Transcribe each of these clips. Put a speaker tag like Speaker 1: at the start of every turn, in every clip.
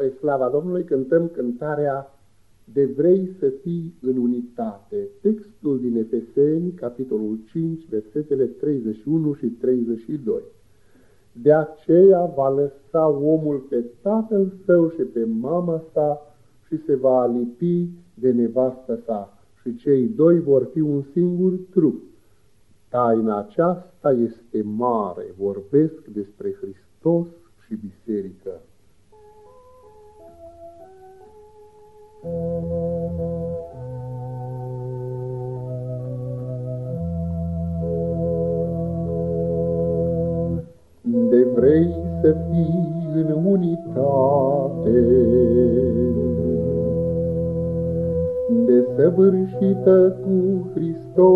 Speaker 1: Spre slava Domnului cântăm cântarea De vrei să fii în unitate. Textul din Efeseni, capitolul 5, versetele 31 și 32. De aceea va lăsa omul pe tatăl său și pe mama sa și se va alipi de nevastă sa și cei doi vor fi un singur trup. Taina aceasta este mare, vorbesc despre Hristos și biserică. Vrei să fii în unitate, De săvârșită cu Hristos,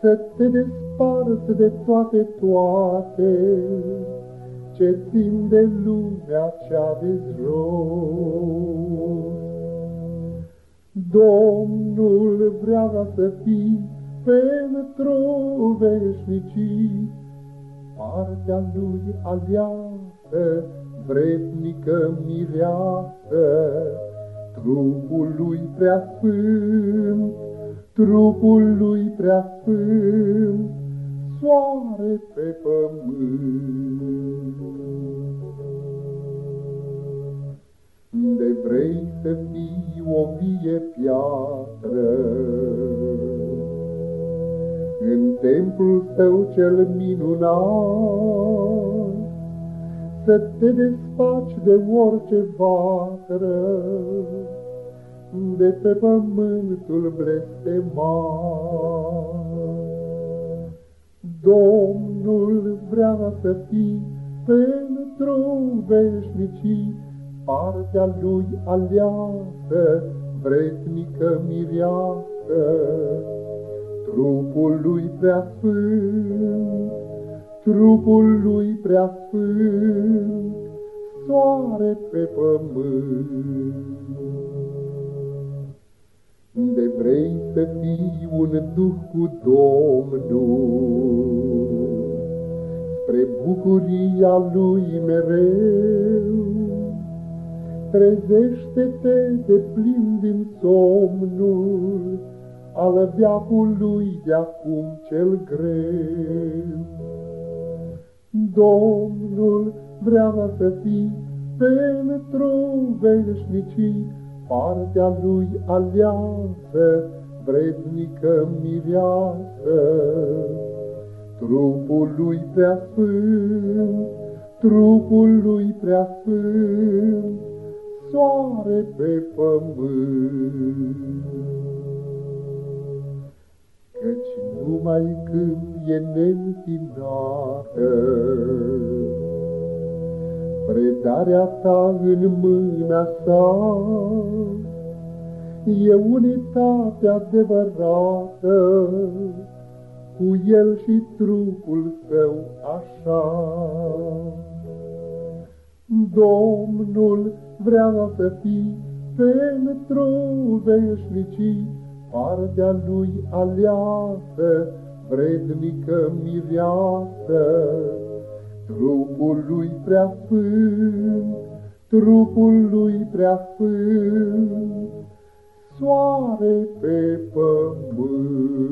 Speaker 1: Să te desparți de toate toate, ce țin de lumea cea de jos. Domnul vrea să fii pentru veșnicii, partea lui aliasă, vrednică mireasă, trupul lui prea sfânt, trupul lui prea sfânt, soare pe pământ. De vrei să fii o vie piatră, În templul său cel minunat, Să te desfaci de orice vatră, De pe pământul blestemat. Domnul vrea să fii pentru veșnicii, partea lui aleasă, vrednică mireasă, trupul lui prea sfânt, trupul lui prea sfânt, soare pe pământ. De vrei să fii un duh cu Domnul, Spre bucuria lui mereu, Trezește-te de plin din somnul, Al veacului de acum cel greu. Domnul vrea să fii pentru veșnicii, partea lui aleasă, vrednică mireasă. Trupul lui prea sfânt, trupul lui prea sfânt, soare pe pământ. Numai când e neîntinată, Predarea ta în mâna sa E unitatea adevărată Cu el și trupul său așa. Domnul vrea să fii pentru veșnicii, Partea lui aleasă, vrednică mireasă, Trupul lui prea sfânt, trupul lui prea sfânt, soare pe pământ.